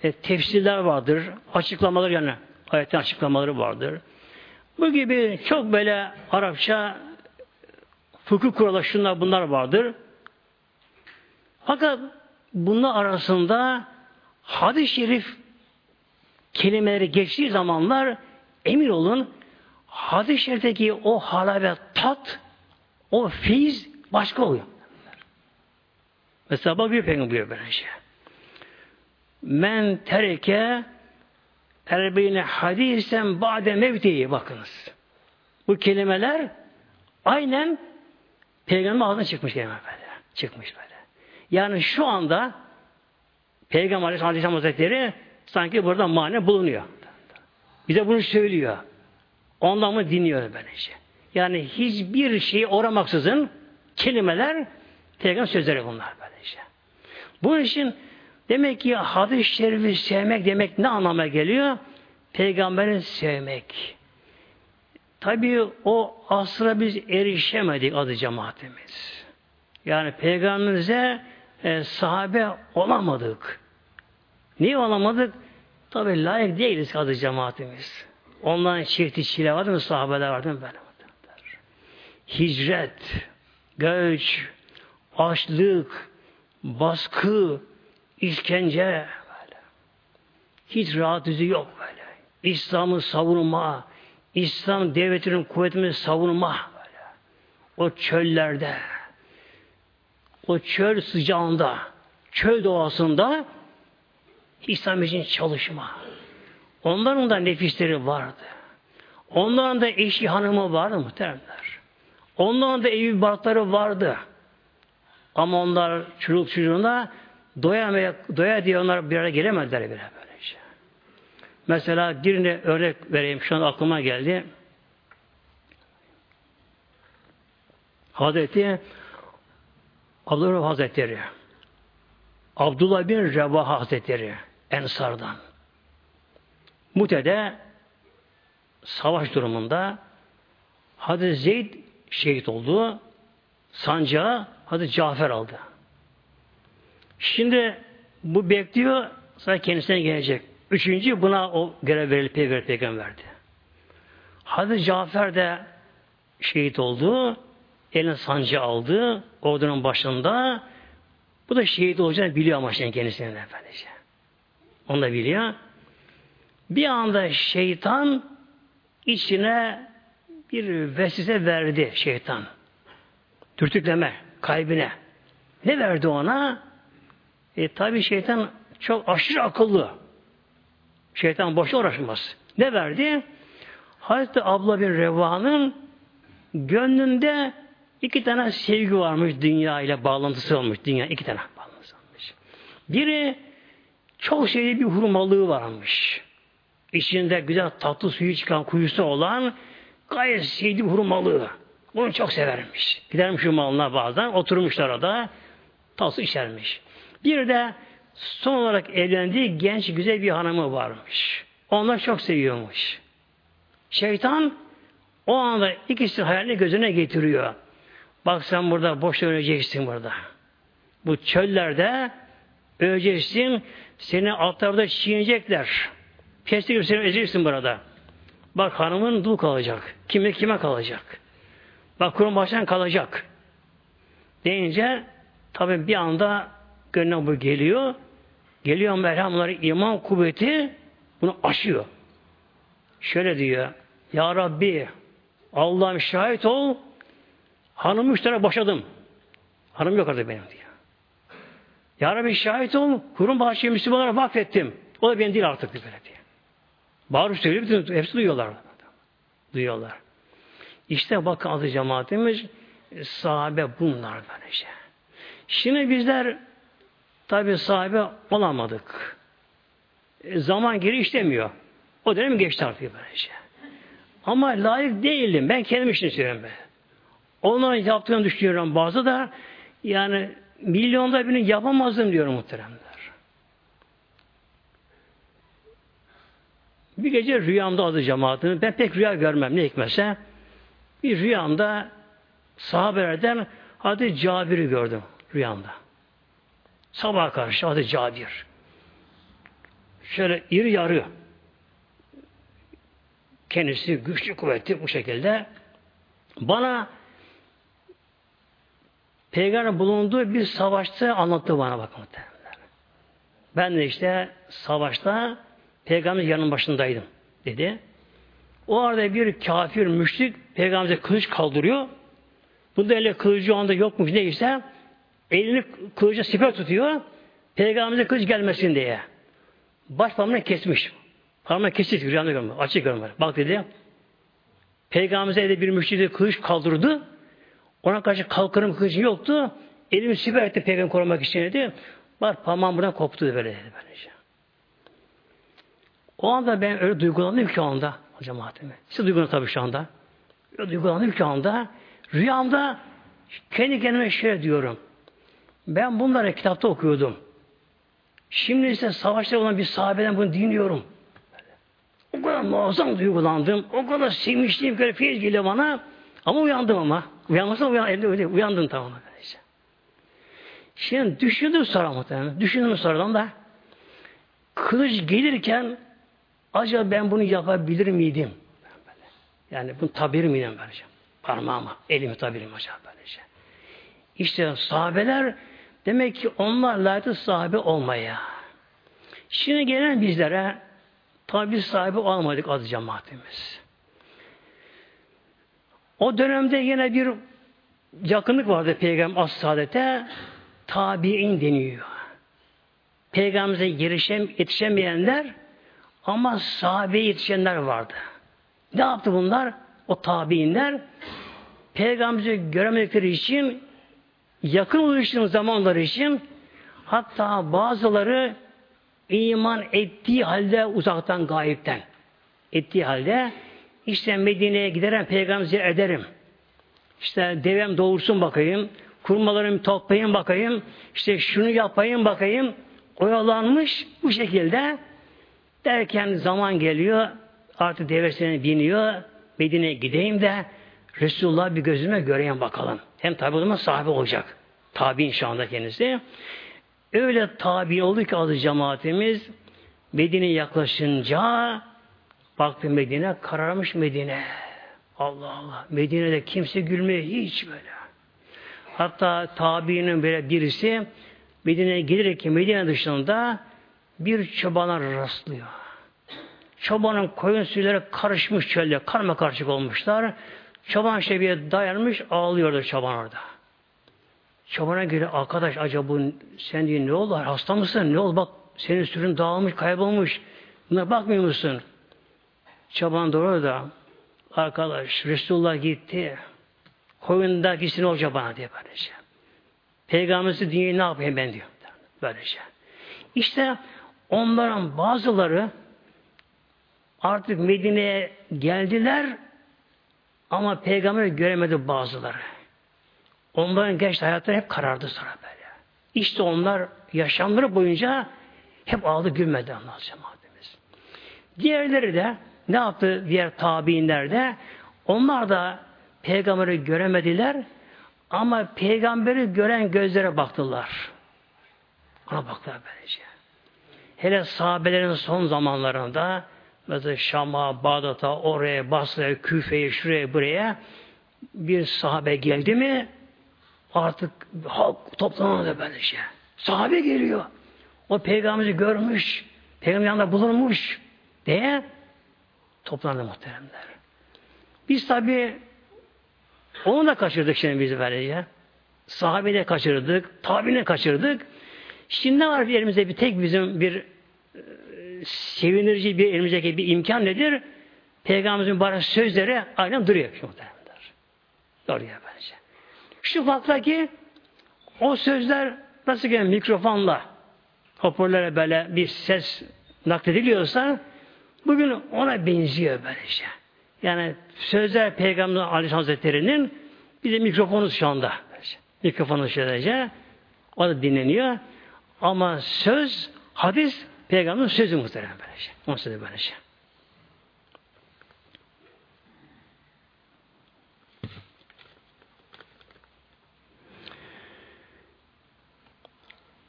E, tefsirler vardır. Açıklamalar yani ayetin açıklamaları vardır. Bu gibi çok böyle Arapça fıkıh kuralı şunlar bunlar vardır. Fakat bunlar arasında hadis-i şerif kelimeleri geçtiği zamanlar emin olun hadis-i şerifteki o halavet tat o fiz başka oluyor. Mesela bak bir peygamber buyuruyor böyle şey. Men tereke erbeyne hadisen ba'de mevtiyi bakınız. Bu kelimeler aynen peygamber ağzından çıkmış kelimeler böyle. Çıkmış böyle. Yani şu anda Peygamber Aleyhisselam Hazretleri sanki burada mane bulunuyor. Bize bunu söylüyor. Ondan mı dinliyor böylece. Yani hiçbir şeyi oramaksızın kelimeler Peygamber sözleri bunlar böylece. Bunun için demek ki hadis-i şerifi sevmek demek ne anlama geliyor? Peygamberi sevmek. Tabii o asra biz erişemedik adı cemaatimiz. Yani peygamberimize e, sahabe olamadık. Niye olamadık? Tabii layık değiliz adı cemaatimiz. Onların çifti çile vardı mı? Sahabeler vardı mı? Böyle Hicret, göç, açlık, baskı, işkence böyle. Hiç rahat yüzü yok böyle. İslam'ı savunma, İslam devletinin kuvvetini savunma böyle. O çöllerde, o çöl sıcağında, çöl doğasında İslam için çalışma. Onların da nefisleri vardı. Onların da eşi hanımı vardı muhteremler. Onların da evi barkları vardı. Ama onlar çocuk çocuğuna doya, doya diye onlar bir araya gelemediler bile böylece. Mesela birine örnek vereyim. Şu an aklıma geldi. Hazreti Abdullah Hazretleri Abdullah bin Revah Hazretleri Ensardan Mute'de savaş durumunda Hazreti Zeyd şehit oldu. Sancağı Hazreti Cafer aldı. Şimdi bu bekliyor sonra kendisine gelecek. Üçüncü buna o görev verilip peygamber peygamberdi. Hazreti Cafer de şehit oldu. Eline sancı aldı. Ordunun başında. Bu da şehit olacağını biliyor ama şimdi kendisine efendice. Onu da biliyor. Bir anda şeytan içine bir vesile verdi şeytan. Dürtükleme kalbine. Ne verdi ona? E tabi şeytan çok aşırı akıllı. Şeytan boşa uğraşmaz. Ne verdi? Hazreti abla bir Reva'nın gönlünde iki tane sevgi varmış dünya ile bağlantısı olmuş. Dünya iki tane bağlantısı olmuş. Biri çok şeyli bir hurmalığı varmış. İçinde güzel tatlı suyu çıkan kuyusu olan gayet sevdiği hurmalığı. Onu çok severmiş. Gidermiş hurmalına bazen oturmuşlar orada. Tatlı içermiş. Bir de son olarak evlendiği genç güzel bir hanımı varmış. Onlar çok seviyormuş. Şeytan o anda ikisi hayalini gözüne getiriyor. Bak sen burada boş öleceksin burada. Bu çöllerde öleceksin. Seni altlarda çiğneyecekler. Gibi seni ezeceksin burada. Bak hanımın dul kalacak. Kime kime kalacak. Bak kurum baştan kalacak. Deyince tabi bir anda gönlüne bu geliyor. Geliyor merhamları iman kuvveti bunu aşıyor. Şöyle diyor. Ya Rabbi Allah'ım şahit ol hanımı üç tane boşadım. Hanım yok artık benim diyor. Ya Rabbi şahit ol kurum bahçeyi Müslümanlara vakfettim. O da benim değil artık diyor. Bağırıp söylüyor. Hepsi duyuyorlar. Duyuyorlar. İşte bakın azı cemaatimiz sahabe bunlar böylece. Şimdi bizler tabi sahibi olamadık. E, zaman geri işlemiyor. O dönem geçti artık böylece. Ama layık değilim. Ben kendim için söylüyorum ben. Onların yaptığını düşünüyorum. Bazı da yani milyonda birini yapamazdım diyorum muhteremler. Bir gece rüyamda adı cemaatini, ben pek rüya görmem ne hikmetse. Bir rüyamda sahabelerden adı Cabir'i gördüm rüyamda. Sabah karşı adı Cabir. Şöyle iri yarı. Kendisi güçlü kuvvetli bu şekilde. Bana Peygamber bulunduğu bir savaşta anlattı bana bakın. Ben de işte savaşta Peygamber yanın başındaydım dedi. O arada bir kafir müşrik peygamberimize kılıç kaldırıyor. Bunda elle kılıcı o anda yokmuş neyse elini kılıcı siper tutuyor. Peygamberimize kılıç gelmesin diye. Baş parmağını kesmiş. Parmağı kesik rüyamda görmüyor. Açık görmüyor. Bak dedi. Peygamberimize elde bir müşrik kılıç kaldırdı. Ona karşı kalkarım kılıcı yoktu. Elimi siper etti peygamber korumak için dedi. Bak parmağım buradan koptu böyle dedi. Böylece. O anda ben öyle duygulandım ki o anda cemaatime. Siz duygulanın tabii şu anda. Öyle duygulandım ki o anda. Rüyamda kendi kendime şöyle diyorum. Ben bunları kitapta okuyordum. Şimdi ise savaşta olan bir sahabeden bunu dinliyorum. O kadar muazzam duygulandım. O kadar sevinçliyim. Böyle feyiz geliyor bana. Ama uyandım ama. Uyanmasam uyan, öyle, uyandım tamamen. Işte. Şimdi düşündüm sonra muhtemelen. Düşündüm sonradan da kılıç gelirken acaba ben bunu yapabilir miydim? Yani bunu tabir miydim böylece? Parmağıma, elimi tabirim acaba böylece. İşte sahabeler demek ki onlar layıklı sahibi olmaya. Şimdi gelen bizlere tabi sahibi olmadık adı cemaatimiz. O dönemde yine bir yakınlık vardı Peygamber as-saadete tabi'in deniyor. Peygamberimize girişem, yetişemeyenler ama sahabeye yetişenler vardı. Ne yaptı bunlar? O tabiinler Peygamberimizi göremedikleri için yakın oluştuğun zamanları için hatta bazıları iman ettiği halde uzaktan gayipten ettiği halde işte Medine'ye giderim peygamberimizi ederim. İşte devem doğursun bakayım. Kurmalarımı toplayayım bakayım. İşte şunu yapayım bakayım. Oyalanmış bu şekilde derken zaman geliyor. Artık devesine biniyor. Medine'ye gideyim de Resulullah bir gözüme göreyim bakalım. Hem tabi o sahibi olacak. Tabi anda kendisi. Öyle tabi oldu ki adı cemaatimiz Medine yaklaşınca baktı Medine kararmış Medine. Allah Allah. Medine'de kimse gülmüyor hiç böyle. Hatta tabiinin böyle birisi Medine'ye gelirken Medine dışında bir çobana rastlıyor. Çobanın koyun sürüleri karışmış çölde, karma karışık olmuşlar. Çoban bir dayanmış, ağlıyordu çoban orada. Çobana göre arkadaş acaba sen diyor ne oldu? Hasta mısın? Ne oldu? Bak senin sürün dağılmış, kaybolmuş. Buna bakmıyor musun? Çoban doğru da arkadaş Resulullah gitti. Koyunda gitsin olacak bana diye böylece. Peygamberimiz dünyayı ne yapayım ben diyor. Böylece. İşte onların bazıları artık Medine'ye geldiler ama peygamberi göremedi bazıları. Onların genç hayatları hep karardı sonra böyle. İşte onlar yaşamları boyunca hep ağlı gülmedi Allah cemaatimiz. Diğerleri de ne yaptı diğer tabiinler de onlar da peygamberi göremediler ama peygamberi gören gözlere baktılar. Ona baktılar böylece. Hele sahabelerin son zamanlarında mesela Şam'a, Bağdat'a, oraya, Basra'ya, Küfe'ye, şuraya, buraya bir sahabe geldi mi artık halk toplanmadı böylece. Sahabe geliyor. O peygamberi görmüş, peygamber yanında bulunmuş diye toplandı muhteremler. Biz tabi onu da kaçırdık şimdi biz böylece. Sahabeyi de kaçırdık, tabiini kaçırdık. Şimdi ne var bir elimizde bir tek bizim bir sevindirici bir elimizdeki bir imkan nedir? Peygamberimizin bari sözleri aynen duruyor şu muhtemelenler. Duruyor bence. Şu farkla ki o sözler nasıl ki mikrofonla hoparlöre böyle bir ses naklediliyorsa bugün ona benziyor böylece. Yani sözler Peygamber Aleyhisselam Hazretleri'nin bir de mikrofonu şu anda. Mikrofonu şöylece o da dinleniyor. Ama söz, hadis Peygamberin sözü muhtemelen böylece. Onun sözü böylece.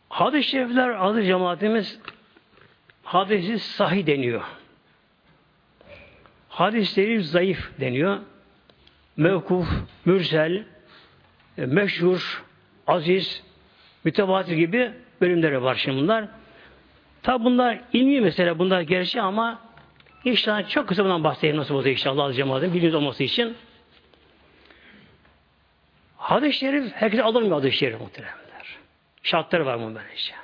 Hadis-i şerifler adı cemaatimiz hadisi sahih deniyor. Hadisleri zayıf deniyor. Mevkuf, mürsel, meşhur, aziz, mütevatir gibi bölümleri var şimdi bunlar. Tabi bunlar ilmi mesele bunlar gerçi ama inşallah çok kısa bundan bahsedeyim nasıl olacak inşallah cemaatin bilginiz olması için. Hadis-i şerif herkese alınmıyor hadis-i şerif muhteremler. Şartları var mı böylece.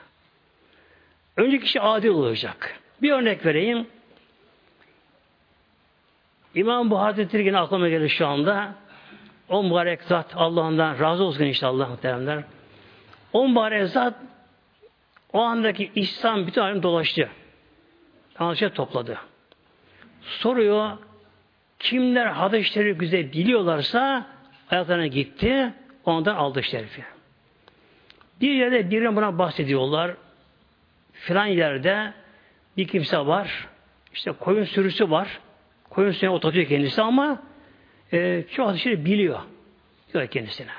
Önce kişi adil olacak. Bir örnek vereyim. İmam Buhari Hazretleri aklıma geldi şu anda. O mübarek zat Allah'ından razı olsun inşallah muhteremler. O mübarek zat o andaki İslam bütün alem dolaştı. Tanrıça topladı. Soruyor kimler hadisleri güzel biliyorlarsa ayaklarına gitti ondan aldı şerifi. Bir yerde birine buna bahsediyorlar. filan yerde bir kimse var. İşte koyun sürüsü var. Koyun sürüsüne oturuyor kendisi ama e, çoğu şey biliyor. Diyor kendisine.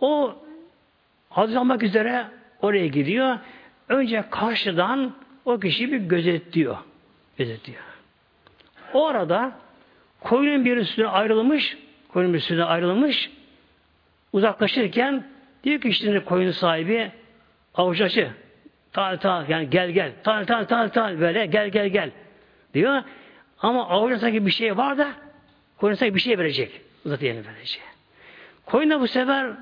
O hadis almak üzere oraya gidiyor. Önce karşıdan o kişiyi bir gözetliyor. Gözetliyor. O arada koyunun bir üstüne ayrılmış, koyunun bir üstüne ayrılmış, uzaklaşırken diyor ki işte koyun sahibi avuçaçı tal tal yani gel gel tal tal tal tal böyle gel gel gel diyor. Ama sanki bir şey var da koyun sanki bir şey verecek. Uzatıyor yani verecek. Koyun da bu sefer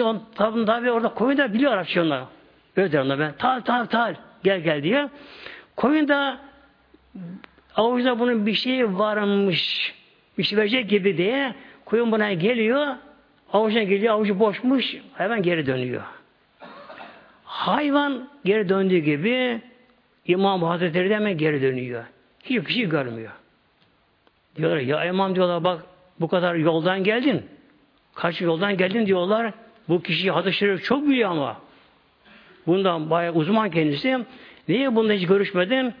on, tabi, tabi orada koyun da biliyor Arapça onlar. Öyle der ben. Tal tal tal gel gel diyor. Koyun da avuçta bunun bir şey varmış bir şey verecek gibi diye koyun buna geliyor avucuna geliyor avucu boşmuş hayvan geri dönüyor. Hayvan geri döndüğü gibi İmam Hazretleri de hemen geri dönüyor. Hiçbir şey görmüyor. Diyorlar ya imam diyorlar bak bu kadar yoldan geldin. Kaç yoldan geldin diyorlar. Bu kişi hadis şerif çok biliyor ama. Bundan bayağı uzman kendisi. Niye bunda hiç görüşmedin?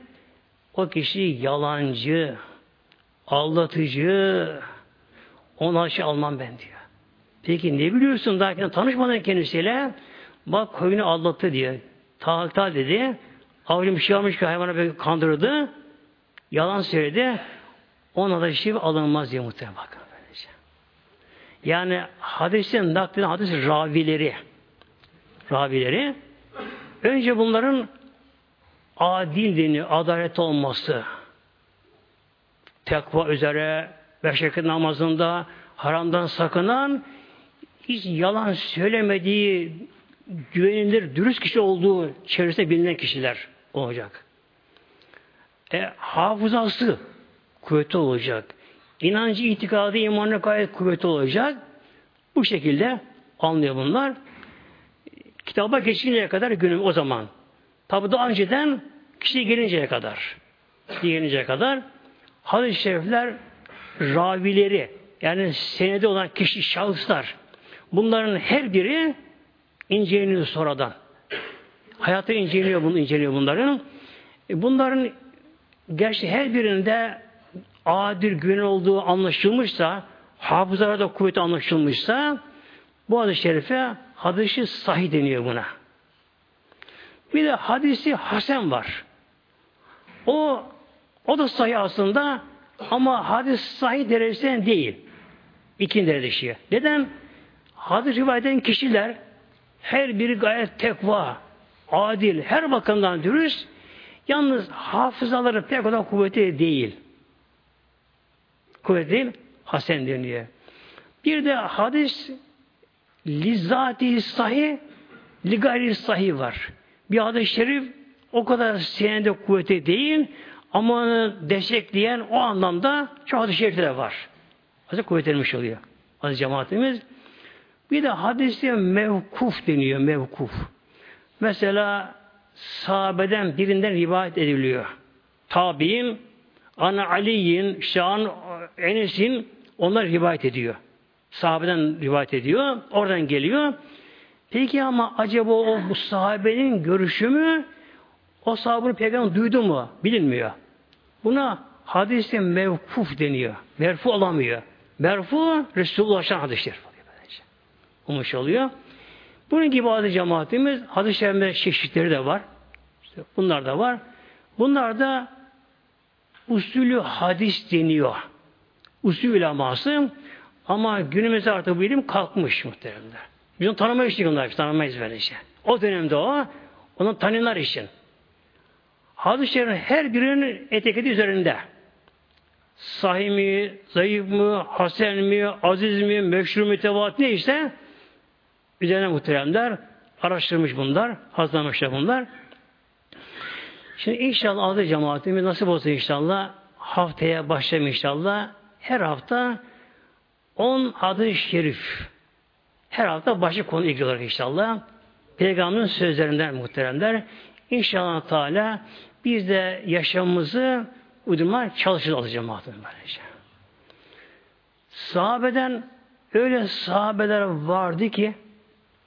O kişi yalancı, aldatıcı, ona şey almam ben diyor. Peki ne biliyorsun daha tanışmadan kendisiyle? Bak koyunu aldattı diye. Tahta dedi. Avcım şey almış ki hayvana kandırdı. Yalan söyledi. Ona da şey alınmaz diye muhtemelen bakın. Yani hadisin nakleden hadis ravileri ravileri önce bunların adil dini, adalet olması tekva üzere beş namazında haramdan sakınan hiç yalan söylemediği güvenilir, dürüst kişi olduğu çevresinde bilinen kişiler olacak. E, hafızası kuvvetli olacak. İnancı, itikadı, imanı gayet kuvvetli olacak. Bu şekilde anlıyor bunlar. Kitaba geçinceye kadar günüm o zaman. Tabi daha önceden kişi gelinceye kadar. Gelinceye kadar hadis-i şerifler ravileri yani senede olan kişi, şahıslar bunların her biri inceleniyor sonradan. Hayatı inceliyor, bunu inceliyor bunların. E bunların gerçi her birinde adil güven olduğu anlaşılmışsa, hafızalarda kuvveti anlaşılmışsa bu hadis-i şerife hadisi sahih deniyor buna. Bir de hadisi hasen var. O o da sahih aslında ama hadis sahih derecesinde değil. İkinci derece. Neden? Hadis rivayet eden kişiler her biri gayet tekva, adil, her bakımdan dürüst. Yalnız hafızaları pek o da kuvveti değil. Kuvveti değil, hasen deniyor. Bir de hadis lizzati sahih, ligari sahih var. Bir hadis-i şerif o kadar senede kuvveti değil ama onu destekleyen o anlamda çok hadis-i şerifler var. Hazır kuvvetlenmiş oluyor. Aziz cemaatimiz. Bir de hadiste mevkuf deniyor, mevkuf. Mesela sahabeden birinden rivayet ediliyor. Tabi'in, Ana Ali'in, Şahan Enes'in onlar rivayet ediyor. Sahabeden rivayet ediyor. Oradan geliyor. Peki ama acaba o bu sahabenin görüşü mü? O sahabenin peygamber duydu mu? Bilinmiyor. Buna hadiste mevkuf deniyor. Merfu olamıyor. Merfu Resulullah'tan hadisler olmuş oluyor. Bunun gibi adı cemaatimiz hadis-i çeşitleri de var. İşte bunlar da var. Bunlar da usulü hadis deniyor. Usul ulaması ama günümüzde artık bu ilim kalkmış muhteremler. Biz onu tanımayız çünkü onlar. Tanımayız böylece. O dönemde o, onu tanıyanlar için. Hadis-i şerifin her birinin etiketi üzerinde. Sahih mi, zayıf mı, hasen mi, aziz mi, meşhur mütevat ne işte Üzerine muhteremler araştırmış bunlar, hazırlamışlar bunlar. Şimdi inşallah adı cemaatimiz nasip olsun inşallah haftaya başlayalım inşallah. Her hafta 10 adı şerif. Her hafta başka konu ilgili olarak inşallah. Peygamberin sözlerinden muhteremler. İnşallah Teala biz de yaşamımızı uydurmaya çalışacağız cemaatimiz böylece. Sahabeden öyle sahabeler vardı ki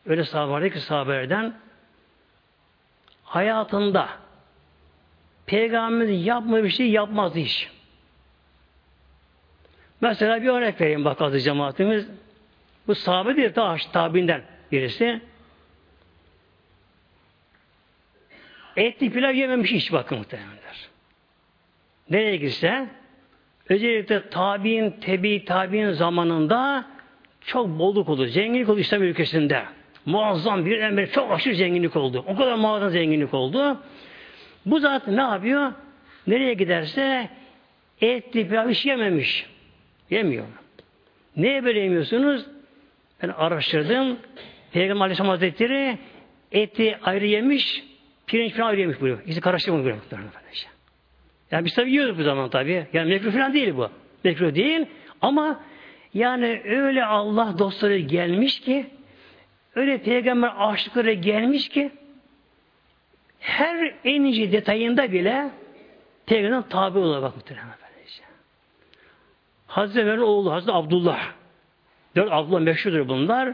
Öyle sahabe vardı ki sahabelerden hayatında Peygamberimiz yapmadığı bir şey yapmazdı hiç. Mesela bir örnek vereyim bak adı cemaatimiz. Bu sahabe değil, ta tabinden birisi. Etli pilav yememiş hiç bakın muhtemelenler. Nereye girse özellikle tabi'in, tebi tabi'in zamanında çok bolluk oldu. Zenginlik oldu İslam ülkesinde. Muazzam bir emir, çok aşırı zenginlik oldu. O kadar muazzam zenginlik oldu. Bu zat ne yapıyor? Nereye giderse etli pilav hiç yememiş. Yemiyor. Neye böyle yemiyorsunuz? Ben araştırdım. Peygamber Aleyhisselam Hazretleri eti ayrı yemiş, pirinç falan ayrı yemiş buyuruyor. İkisi karıştırmış buyuruyor. Yani biz tabi yiyoruz bu zaman tabi. Yani mekruh falan değil bu. Mekruh değil. Ama yani öyle Allah dostları gelmiş ki öyle peygamber aşıkları gelmiş ki her en ince detayında bile peygamberden tabi olarak bak muhtemelen. Hazreti Ömer'in oğlu Hazreti Abdullah. Dört Abdullah meşhurdur bunlar.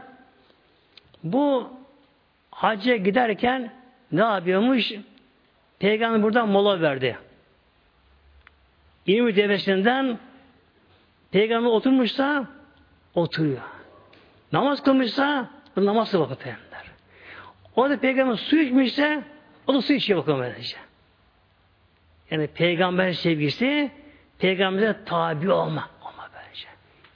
Bu hacca giderken ne yapıyormuş? Peygamber buradan mola verdi. İlmi devesinden Peygamber oturmuşsa oturuyor. Namaz kılmışsa namaz kılıyor bakıtlarlar. O da peygamber su içmişse o da su içiyor bakalım böylece. Yani peygamber sevgisi peygambere tabi olma.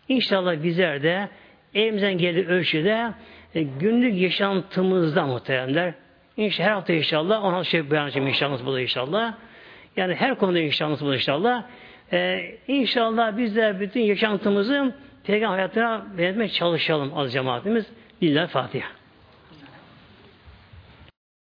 İnşallah bizler de elimizden geldiği ölçüde e, günlük yaşantımızda muhteremler İnşallah her hafta inşallah ona şey beyan edeceğim inşallah bu inşallah. Yani her konuda inşallah bu da inşallah. Ee, inşallah biz de bütün yaşantımızı peygamber hayatına vermeye çalışalım az cemaatimiz. Lillahi Fatiha.